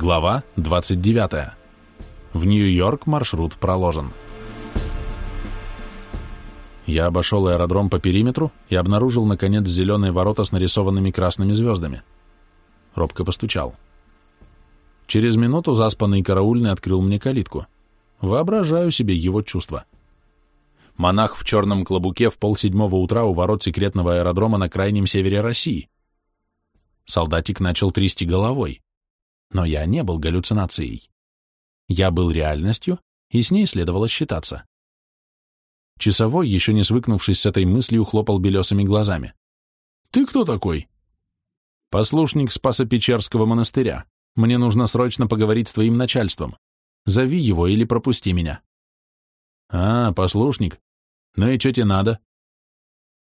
Глава 29. В Нью-Йорк маршрут проложен. Я обошел аэродром по периметру и обнаружил, наконец, зеленые ворота с нарисованными красными звездами. Робко постучал. Через минуту заспанный караульный открыл мне калитку. Воображаю себе его чувства. Монах в черном клобуке в полседьмого утра у ворот секретного аэродрома на крайнем севере России. Солдатик начал трясти головой. Но я не был галлюцинацией. Я был реальностью, и с ней следовало считаться. Часовой, еще не свыкнувшись с этой мыслью, хлопал белесыми глазами. «Ты кто такой?» «Послушник Спаса-Печерского монастыря. Мне нужно срочно поговорить с твоим начальством. Зови его или пропусти меня». «А, послушник. Ну и что тебе надо?»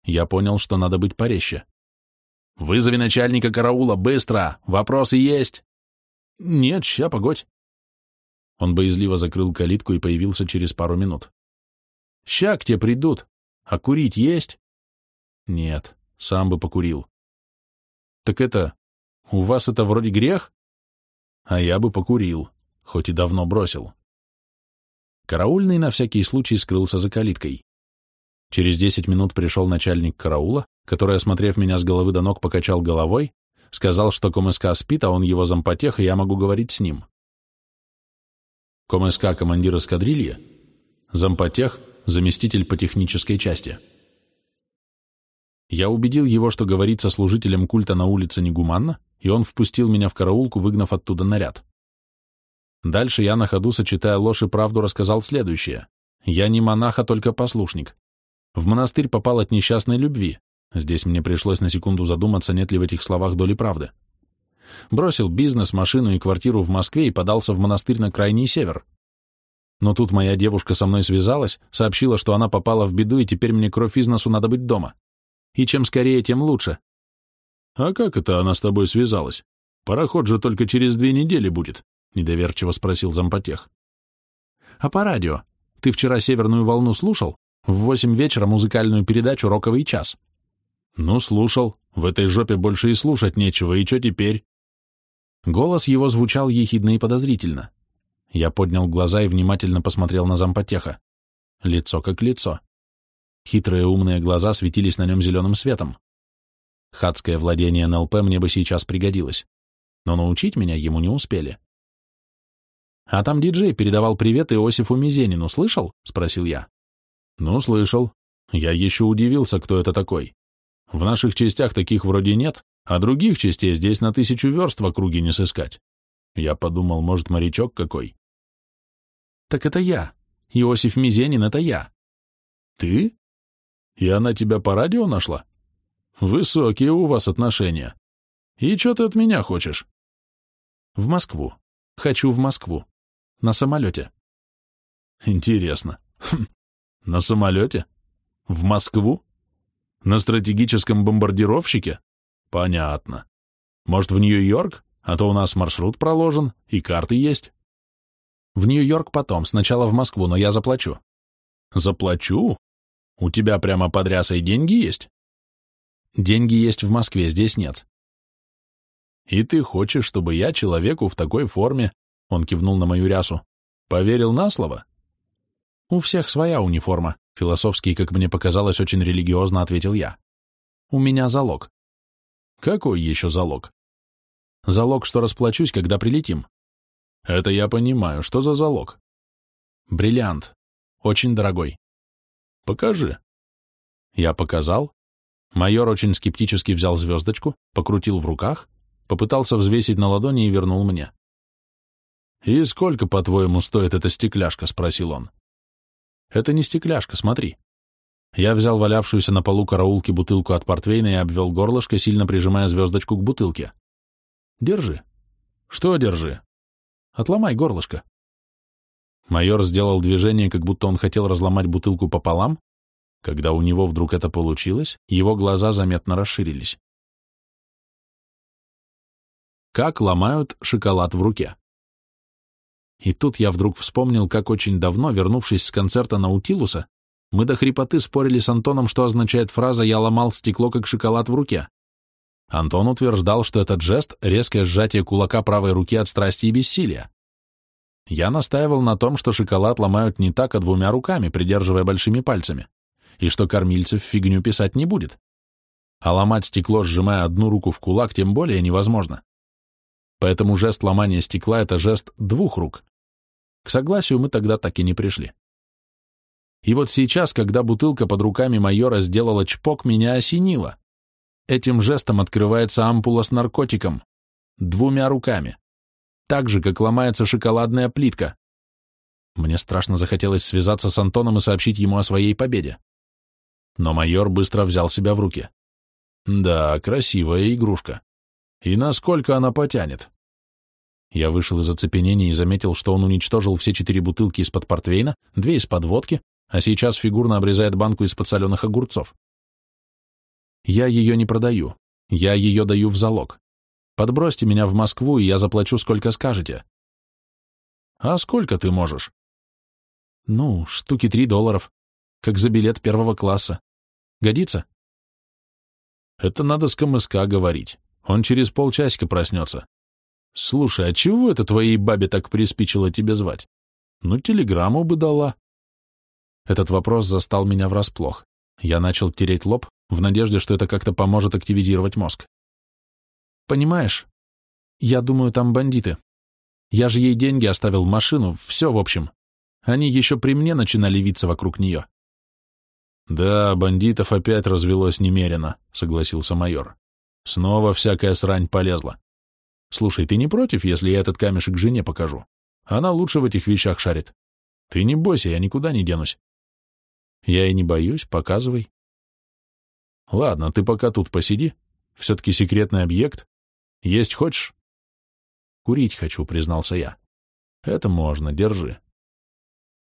Я понял, что надо быть порезче. «Вызови начальника караула, быстро! Вопросы есть!» «Нет, ща, погодь». Он боязливо закрыл калитку и появился через пару минут. «Ща к тебе придут. А курить есть?» «Нет, сам бы покурил». «Так это... У вас это вроде грех?» «А я бы покурил, хоть и давно бросил». Караульный на всякий случай скрылся за калиткой. Через десять минут пришел начальник караула, который, осмотрев меня с головы до ног, покачал головой Сказал, что КомСК спит, а он его зампотех, и я могу говорить с ним. КомСК – командир эскадрильи, зампотех – заместитель по технической части. Я убедил его, что говорить со служителем культа на улице негуманно, и он впустил меня в караулку, выгнав оттуда наряд. Дальше я на ходу, сочетая ложь и правду, рассказал следующее. Я не монах, а только послушник. В монастырь попал от несчастной любви, Здесь мне пришлось на секунду задуматься, нет ли в этих словах доли правды. Бросил бизнес, машину и квартиру в Москве и подался в монастырь на крайний север. Но тут моя девушка со мной связалась, сообщила, что она попала в беду, и теперь мне кровь из носу надо быть дома. И чем скорее, тем лучше. «А как это она с тобой связалась? Пароход же только через две недели будет», — недоверчиво спросил зампотех. «А по радио? Ты вчера «Северную волну» слушал? В восемь вечера музыкальную передачу «Роковый час». «Ну, слушал. В этой жопе больше и слушать нечего, и что теперь?» Голос его звучал ехидно и подозрительно. Я поднял глаза и внимательно посмотрел на зампотеха. Лицо как лицо. Хитрые умные глаза светились на нем зеленым светом. Хадское владение НЛП мне бы сейчас пригодилось. Но научить меня ему не успели. «А там диджей передавал привет Иосифу Мизенину, слышал?» — спросил я. «Ну, слышал. Я еще удивился, кто это такой. В наших частях таких вроде нет, а других частей здесь на тысячу верст в округе не сыскать. Я подумал, может, морячок какой. Так это я. Иосиф Мизенин, это я. Ты? И она тебя по радио нашла? Высокие у вас отношения. И что ты от меня хочешь? В Москву. Хочу в Москву. На самолете. Интересно. Хм. На самолете? В Москву? На стратегическом бомбардировщике? Понятно. Может, в Нью-Йорк? А то у нас маршрут проложен, и карты есть. В Нью-Йорк потом, сначала в Москву, но я заплачу. Заплачу? У тебя прямо под рясой деньги есть? Деньги есть в Москве, здесь нет. И ты хочешь, чтобы я человеку в такой форме, он кивнул на мою рясу, поверил на слово? У всех своя униформа, Философский, как мне показалось, очень религиозно ответил я. У меня залог. Какой еще залог? Залог, что расплачусь, когда прилетим. Это я понимаю. Что за залог? Бриллиант. Очень дорогой. Покажи. Я показал. Майор очень скептически взял звездочку, покрутил в руках, попытался взвесить на ладони и вернул мне. «И сколько, по-твоему, стоит эта стекляшка?» — спросил он. Это не стекляшка, смотри. Я взял валявшуюся на полу караулки бутылку от портвейна и обвел горлышко, сильно прижимая звездочку к бутылке. Держи. Что держи? Отломай горлышко. Майор сделал движение, как будто он хотел разломать бутылку пополам. Когда у него вдруг это получилось, его глаза заметно расширились. Как ломают шоколад в руке? И тут я вдруг вспомнил, как очень давно, вернувшись с концерта Наутилуса, мы до хрипоты спорили с Антоном, что означает фраза «я ломал стекло, как шоколад в руке». Антон утверждал, что этот жест — резкое сжатие кулака правой руки от страсти и бессилия. Я настаивал на том, что шоколад ломают не так, а двумя руками, придерживая большими пальцами, и что кормильцев фигню писать не будет. А ломать стекло, сжимая одну руку в кулак, тем более невозможно. Поэтому жест ломания стекла — это жест двух рук. К согласию мы тогда так и не пришли. И вот сейчас, когда бутылка под руками майора сделала чпок, меня осенило. Этим жестом открывается ампула с наркотиком. Двумя руками. Так же, как ломается шоколадная плитка. Мне страшно захотелось связаться с Антоном и сообщить ему о своей победе. Но майор быстро взял себя в руки. Да, красивая игрушка. И насколько она потянет? Я вышел из оцепенения и заметил, что он уничтожил все четыре бутылки из-под портвейна, две из-под водки, а сейчас фигурно обрезает банку из-под соленых огурцов. Я ее не продаю, я ее даю в залог. Подбросьте меня в Москву, и я заплачу, сколько скажете. А сколько ты можешь? Ну, штуки три долларов, как за билет первого класса. Годится? Это надо с КМСК говорить. Он через полчасика проснется. Слушай, а чего это твоей бабе так приспичило тебе звать? Ну, телеграмму бы дала. Этот вопрос застал меня врасплох. Я начал тереть лоб, в надежде, что это как-то поможет активизировать мозг. Понимаешь, я думаю, там бандиты. Я же ей деньги оставил, машину, все в общем. Они еще при мне начинали виться вокруг нее. Да, бандитов опять развелось немерено, согласился майор. Снова всякая срань полезла. Слушай, ты не против, если я этот камешек жене покажу? Она лучше в этих вещах шарит. Ты не бойся, я никуда не денусь. Я и не боюсь, показывай. Ладно, ты пока тут посиди. Все-таки секретный объект. Есть хочешь? Курить хочу, признался я. Это можно, держи.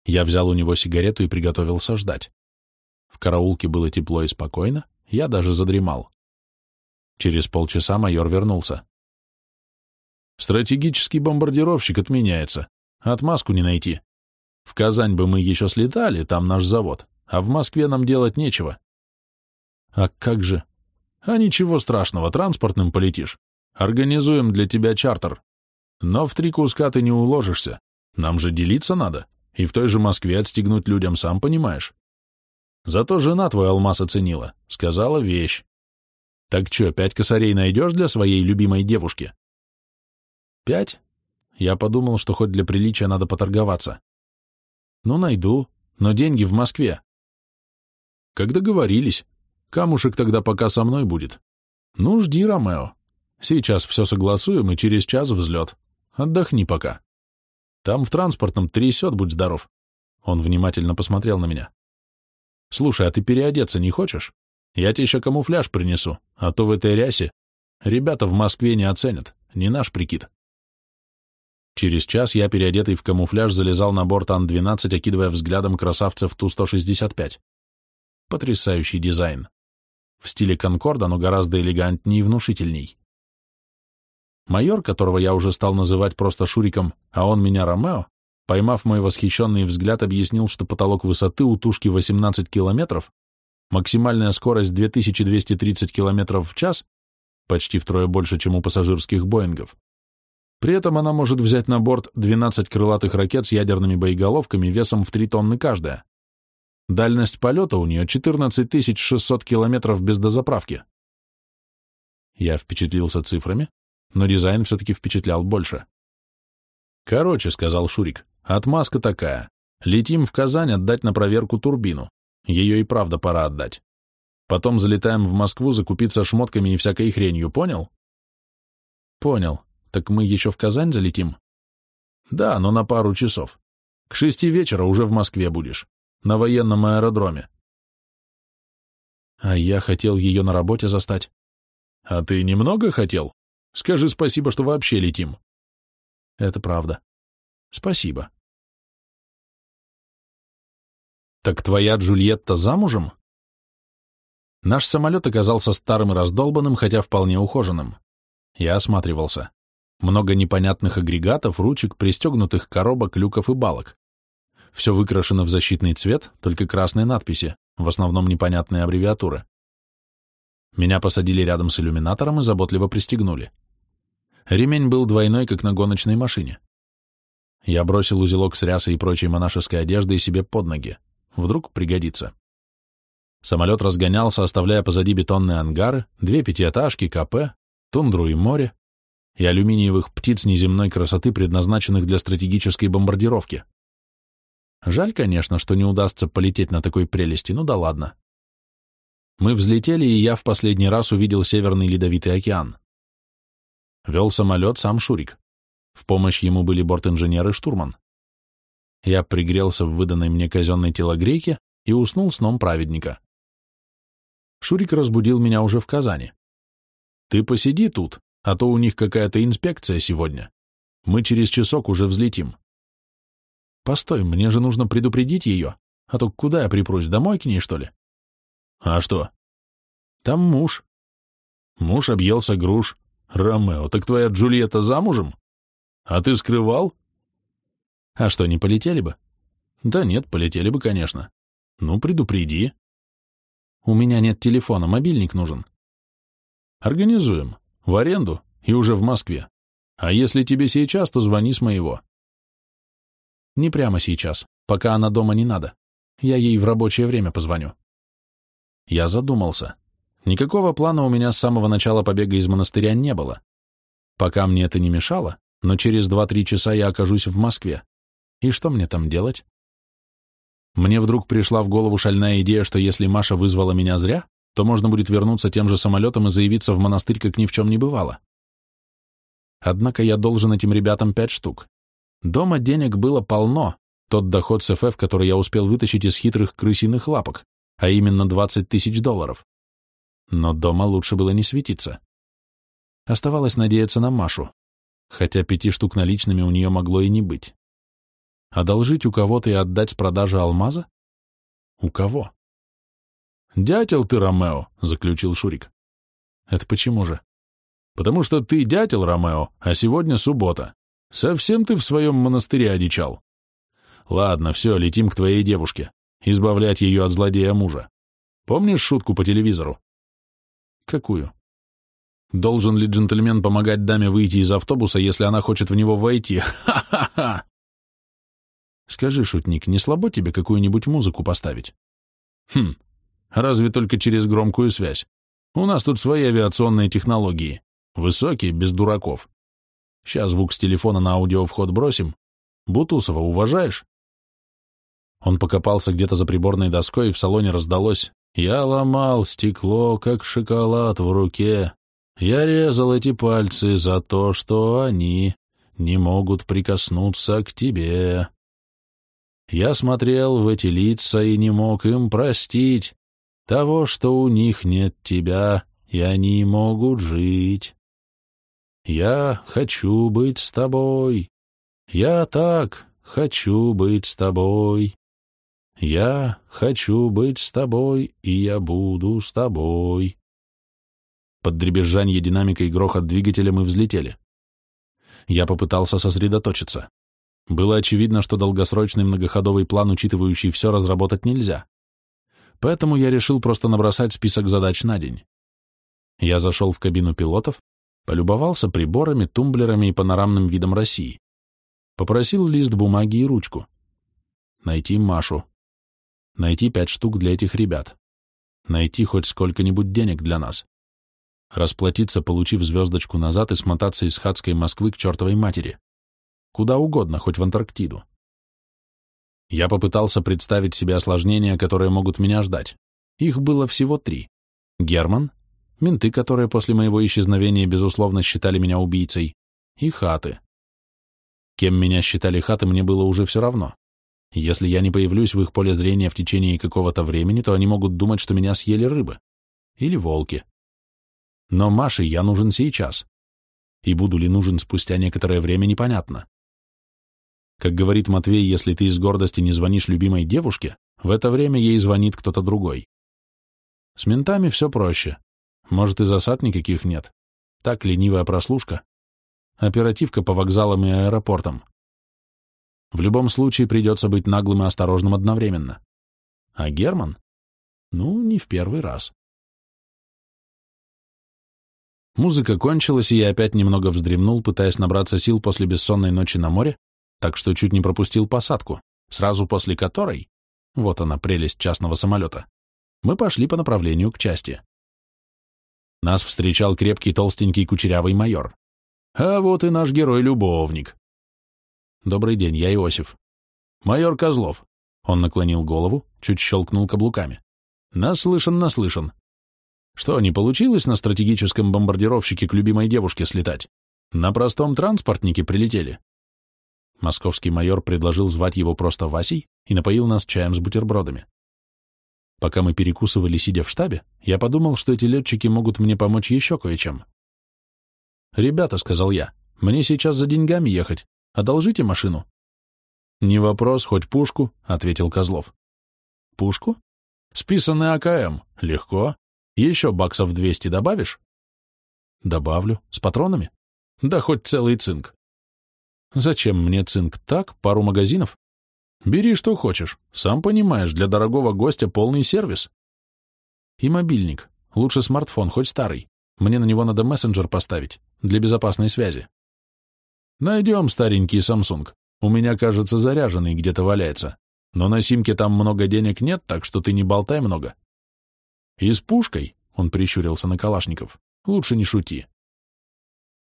Я взял у него сигарету и приготовился ждать. В караулке было тепло и спокойно, я даже задремал. Через полчаса майор вернулся. Стратегический бомбардировщик отменяется. Отмазку не найти. В Казань бы мы еще слетали, там наш завод а в Москве нам делать нечего. А как же? А ничего страшного, транспортным полетишь. Организуем для тебя чартер. Но в три куска ты не уложишься. Нам же делиться надо. И в той же Москве отстегнуть людям, сам понимаешь. Зато жена твой алмаз оценила. Сказала вещь. Так что, пять косарей найдешь для своей любимой девушки? Пять? Я подумал, что хоть для приличия надо поторговаться. Ну, найду, но деньги в Москве. Как договорились. Камушек тогда пока со мной будет. Ну, жди, Ромео. Сейчас все согласуем, и через час взлет. Отдохни пока. Там в транспортном трясет, будь здоров. Он внимательно посмотрел на меня. Слушай, а ты переодеться не хочешь? Я тебе еще камуфляж принесу, а то в этой рясе ребята в Москве не оценят, не наш прикид. Через час я, переодетый в камуфляж, залезал на борт Ан-12, окидывая взглядом красавцев Ту-165. Потрясающий дизайн. В стиле Конкорда, но гораздо элегантнее и внушительней. Майор, которого я уже стал называть просто Шуриком, а он меня Ромео, поймав мой восхищенный взгляд, объяснил, что потолок высоты у тушки 18 километров, максимальная скорость 2230 километров в час, почти втрое больше, чем у пассажирских Боингов. При этом она может взять на борт 12 крылатых ракет с ядерными боеголовками весом в 3 тонны каждая. Дальность полета у нее 14 600 километров без дозаправки. Я впечатлился цифрами, но дизайн все-таки впечатлял больше. «Короче», — сказал Шурик, — «отмазка такая. Летим в Казань отдать на проверку турбину. Ее и правда пора отдать. Потом залетаем в Москву закупиться шмотками и всякой хренью, понял?» «Понял. Так мы еще в Казань залетим?» «Да, но на пару часов. К шести вечера уже в Москве будешь на военном аэродроме. А я хотел ее на работе застать. А ты немного хотел? Скажи спасибо, что вообще летим. Это правда. Спасибо. Так твоя Джульетта замужем? Наш самолет оказался старым и раздолбанным, хотя вполне ухоженным. Я осматривался. Много непонятных агрегатов, ручек, пристегнутых коробок, люков и балок. Все выкрашено в защитный цвет, только красные надписи, в основном непонятные аббревиатуры. Меня посадили рядом с иллюминатором и заботливо пристегнули. Ремень был двойной, как на гоночной машине. Я бросил узелок с рясой и прочей монашеской одеждой себе под ноги. Вдруг пригодится. Самолет разгонялся, оставляя позади бетонные ангары, две пятиэтажки, КП, тундру и море, и алюминиевых птиц неземной красоты, предназначенных для стратегической бомбардировки. Жаль, конечно, что не удастся полететь на такой прелести, ну да ладно. Мы взлетели, и я в последний раз увидел Северный Ледовитый океан. Вел самолет сам Шурик. В помощь ему были борт-инженер и штурман. Я пригрелся в выданной мне казенной телогрейке и уснул сном праведника. Шурик разбудил меня уже в Казани. «Ты посиди тут, а то у них какая-то инспекция сегодня. Мы через часок уже взлетим». «Постой, мне же нужно предупредить ее, а то куда я припрусь, домой к ней, что ли?» «А что?» «Там муж». «Муж объелся груш. Ромео, так твоя Джульетта замужем? А ты скрывал?» «А что, не полетели бы?» «Да нет, полетели бы, конечно. Ну, предупреди». «У меня нет телефона, мобильник нужен». «Организуем. В аренду и уже в Москве. А если тебе сейчас, то звони с моего». Не прямо сейчас, пока она дома не надо. Я ей в рабочее время позвоню. Я задумался. Никакого плана у меня с самого начала побега из монастыря не было. Пока мне это не мешало, но через два-три часа я окажусь в Москве. И что мне там делать? Мне вдруг пришла в голову шальная идея, что если Маша вызвала меня зря, то можно будет вернуться тем же самолетом и заявиться в монастырь, как ни в чем не бывало. Однако я должен этим ребятам пять штук. Дома денег было полно, тот доход с ФФ, который я успел вытащить из хитрых крысиных лапок, а именно 20 тысяч долларов. Но дома лучше было не светиться. Оставалось надеяться на Машу, хотя пяти штук наличными у нее могло и не быть. Одолжить у кого-то и отдать с продажи алмаза? У кого? «Дятел ты, Ромео», — заключил Шурик. «Это почему же?» «Потому что ты дятел, Ромео, а сегодня суббота. Совсем ты в своем монастыре одичал. Ладно, все, летим к твоей девушке. Избавлять ее от злодея мужа. Помнишь шутку по телевизору? Какую? Должен ли джентльмен помогать даме выйти из автобуса, если она хочет в него войти? Ха-ха-ха! Скажи, шутник, не слабо тебе какую-нибудь музыку поставить? Хм, разве только через громкую связь. У нас тут свои авиационные технологии. Высокие, без дураков. Сейчас звук с телефона на аудиовход бросим. Бутусова уважаешь? Он покопался где-то за приборной доской, и в салоне раздалось «Я ломал стекло, как шоколад в руке. Я резал эти пальцы за то, что они не могут прикоснуться к тебе. Я смотрел в эти лица и не мог им простить того, что у них нет тебя, и они могут жить. Я хочу быть с тобой. Я так хочу быть с тобой. Я хочу быть с тобой, и я буду с тобой. Под дребезжанье динамика и грохот двигателя мы взлетели. Я попытался сосредоточиться. Было очевидно, что долгосрочный многоходовый план, учитывающий все, разработать нельзя. Поэтому я решил просто набросать список задач на день. Я зашел в кабину пилотов, Полюбовался приборами, тумблерами и панорамным видом России. Попросил лист бумаги и ручку. Найти Машу. Найти пять штук для этих ребят. Найти хоть сколько-нибудь денег для нас. Расплатиться, получив звездочку назад и смотаться из Хадской Москвы к чертовой матери. Куда угодно, хоть в Антарктиду. Я попытался представить себе осложнения, которые могут меня ждать. Их было всего три. Герман, менты, которые после моего исчезновения, безусловно, считали меня убийцей, и хаты. Кем меня считали хаты, мне было уже все равно. Если я не появлюсь в их поле зрения в течение какого-то времени, то они могут думать, что меня съели рыбы. Или волки. Но Маше я нужен сейчас. И буду ли нужен спустя некоторое время, непонятно. Как говорит Матвей, если ты из гордости не звонишь любимой девушке, в это время ей звонит кто-то другой. С ментами все проще. Может, и засад никаких нет. Так ленивая прослушка. Оперативка по вокзалам и аэропортам. В любом случае придется быть наглым и осторожным одновременно. А Герман? Ну, не в первый раз. Музыка кончилась, и я опять немного вздремнул, пытаясь набраться сил после бессонной ночи на море, так что чуть не пропустил посадку, сразу после которой, вот она прелесть частного самолета, мы пошли по направлению к части. Нас встречал крепкий толстенький кучерявый майор. А вот и наш герой-любовник. Добрый день, я Иосиф. Майор Козлов. Он наклонил голову, чуть щелкнул каблуками. Наслышан, наслышан. Что, не получилось на стратегическом бомбардировщике к любимой девушке слетать? На простом транспортнике прилетели. Московский майор предложил звать его просто Васей и напоил нас чаем с бутербродами. Пока мы перекусывали, сидя в штабе, я подумал, что эти летчики могут мне помочь еще кое-чем. «Ребята», — сказал я, — «мне сейчас за деньгами ехать. Одолжите машину». «Не вопрос, хоть пушку», — ответил Козлов. «Пушку? Списанный АКМ. Легко. Еще баксов двести добавишь?» «Добавлю. С патронами?» «Да хоть целый цинк». Зачем мне цинк? Так, пару магазинов? Бери, что хочешь. Сам понимаешь, для дорогого гостя полный сервис. И мобильник. Лучше смартфон, хоть старый. Мне на него надо мессенджер поставить, для безопасной связи. Найдем старенький Samsung. У меня, кажется, заряженный где-то валяется. Но на симке там много денег нет, так что ты не болтай много. И с пушкой, он прищурился на Калашников, лучше не шути.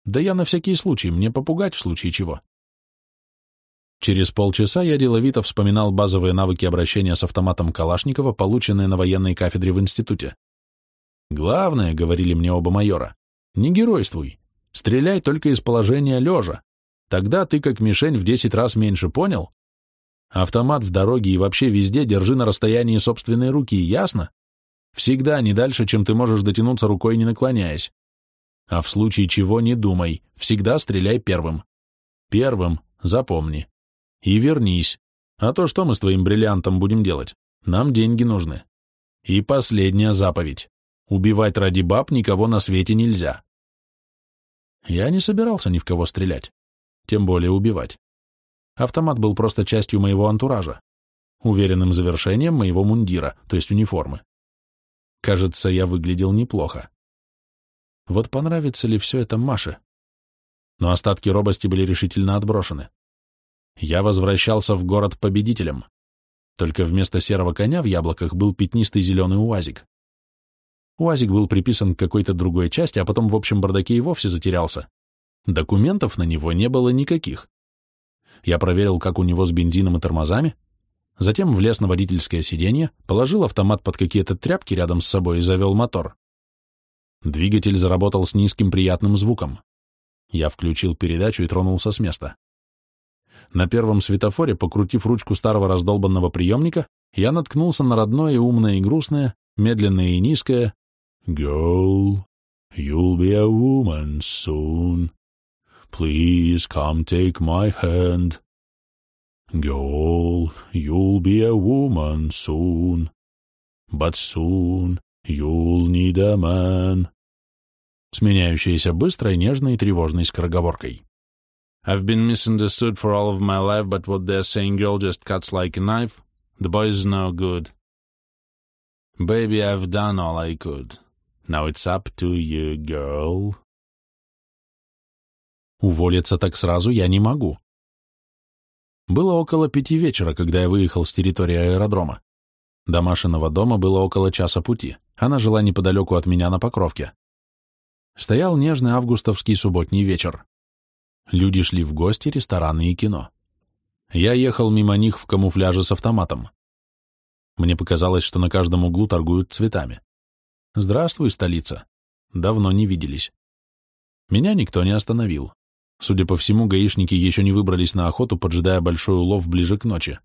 Да я на всякий случай, мне попугать в случае чего. Через полчаса я деловито вспоминал базовые навыки обращения с автоматом Калашникова, полученные на военной кафедре в институте. «Главное», — говорили мне оба майора, — «не геройствуй, стреляй только из положения лежа, тогда ты как мишень в десять раз меньше понял? Автомат в дороге и вообще везде держи на расстоянии собственной руки, ясно? Всегда не дальше, чем ты можешь дотянуться рукой, не наклоняясь. А в случае чего не думай, всегда стреляй первым. Первым, запомни. И вернись. А то что мы с твоим бриллиантом будем делать? Нам деньги нужны. И последняя заповедь. Убивать ради баб никого на свете нельзя. Я не собирался ни в кого стрелять, тем более убивать. Автомат был просто частью моего антуража, уверенным завершением моего мундира, то есть униформы. Кажется, я выглядел неплохо. Вот понравится ли все это Маше? Но остатки робости были решительно отброшены я возвращался в город победителем. Только вместо серого коня в яблоках был пятнистый зеленый уазик. Уазик был приписан к какой-то другой части, а потом в общем бардаке и вовсе затерялся. Документов на него не было никаких. Я проверил, как у него с бензином и тормозами, затем влез на водительское сиденье, положил автомат под какие-то тряпки рядом с собой и завел мотор. Двигатель заработал с низким приятным звуком. Я включил передачу и тронулся с места. На первом светофоре, покрутив ручку старого раздолбанного приемника, я наткнулся на родное, умное и грустное, медленное и низкое «Girl, you'll be a woman soon. Please come take my hand. Girl, you'll be a woman soon. But soon you'll need a man» сменяющаяся быстрой, нежной и тревожной скороговоркой. I've been misunderstood for all of my life, but what they're saying, girl, just cuts like a knife. The boy's no good. Baby, I've done all I could. Now it's up to you, girl. Уволиться так сразу я не могу. Было около пяти вечера, когда я выехал с территории аэродрома. До Машиного дома было около часа пути. Она жила неподалеку от меня на Покровке. Стоял нежный августовский субботний вечер. Люди шли в гости, рестораны и кино. Я ехал мимо них в камуфляже с автоматом. Мне показалось, что на каждом углу торгуют цветами. «Здравствуй, столица!» Давно не виделись. Меня никто не остановил. Судя по всему, гаишники еще не выбрались на охоту, поджидая большой улов ближе к ночи.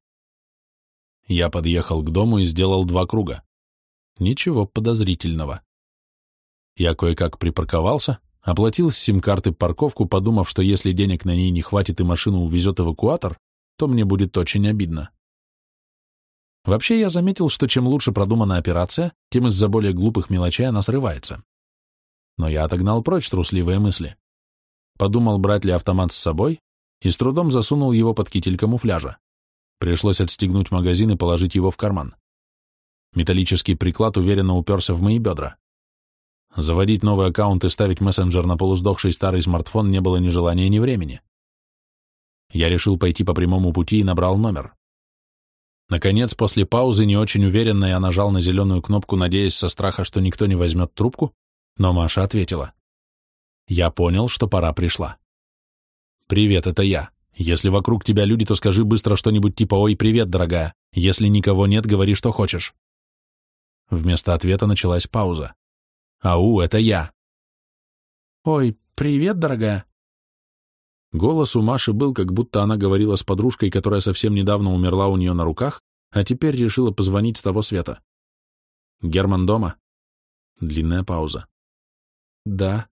Я подъехал к дому и сделал два круга. Ничего подозрительного. Я кое-как припарковался, Оплатил с сим-карты парковку, подумав, что если денег на ней не хватит и машину увезет эвакуатор, то мне будет очень обидно. Вообще я заметил, что чем лучше продумана операция, тем из-за более глупых мелочей она срывается. Но я отогнал прочь трусливые мысли. Подумал, брать ли автомат с собой, и с трудом засунул его под китель камуфляжа. Пришлось отстегнуть магазин и положить его в карман. Металлический приклад уверенно уперся в мои бедра. Заводить новый аккаунт и ставить мессенджер на полусдохший старый смартфон не было ни желания, ни времени. Я решил пойти по прямому пути и набрал номер. Наконец, после паузы, не очень уверенно, я нажал на зеленую кнопку, надеясь со страха, что никто не возьмет трубку, но Маша ответила. Я понял, что пора пришла. «Привет, это я. Если вокруг тебя люди, то скажи быстро что-нибудь типа «Ой, привет, дорогая». Если никого нет, говори, что хочешь». Вместо ответа началась пауза. «Ау, это я». «Ой, привет, дорогая». Голос у Маши был, как будто она говорила с подружкой, которая совсем недавно умерла у нее на руках, а теперь решила позвонить с того света. «Герман дома?» Длинная пауза. «Да».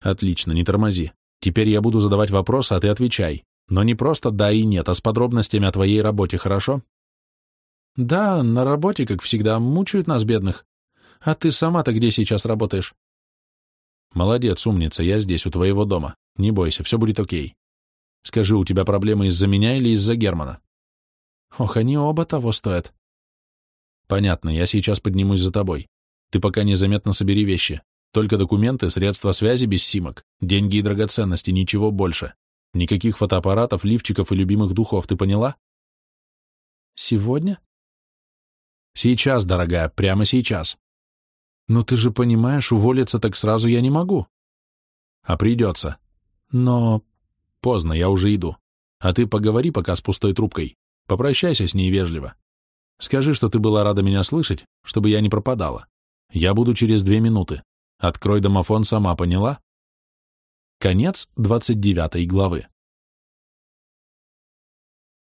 «Отлично, не тормози. Теперь я буду задавать вопросы, а ты отвечай. Но не просто «да» и «нет», а с подробностями о твоей работе, хорошо?» «Да, на работе, как всегда, мучают нас, бедных. А ты сама-то где сейчас работаешь?» «Молодец, умница, я здесь, у твоего дома. Не бойся, все будет окей. Скажи, у тебя проблемы из-за меня или из-за Германа?» «Ох, они оба того стоят». «Понятно, я сейчас поднимусь за тобой. Ты пока незаметно собери вещи. Только документы, средства связи без симок, деньги и драгоценности, ничего больше. Никаких фотоаппаратов, лифчиков и любимых духов, ты поняла? Сегодня? Сейчас, дорогая, прямо сейчас. Но ты же понимаешь, уволиться так сразу я не могу. А придется. Но... Поздно, я уже иду. А ты поговори пока с пустой трубкой. Попрощайся с ней вежливо. Скажи, что ты была рада меня слышать, чтобы я не пропадала. Я буду через две минуты. Открой домофон, сама поняла? Конец 29 главы.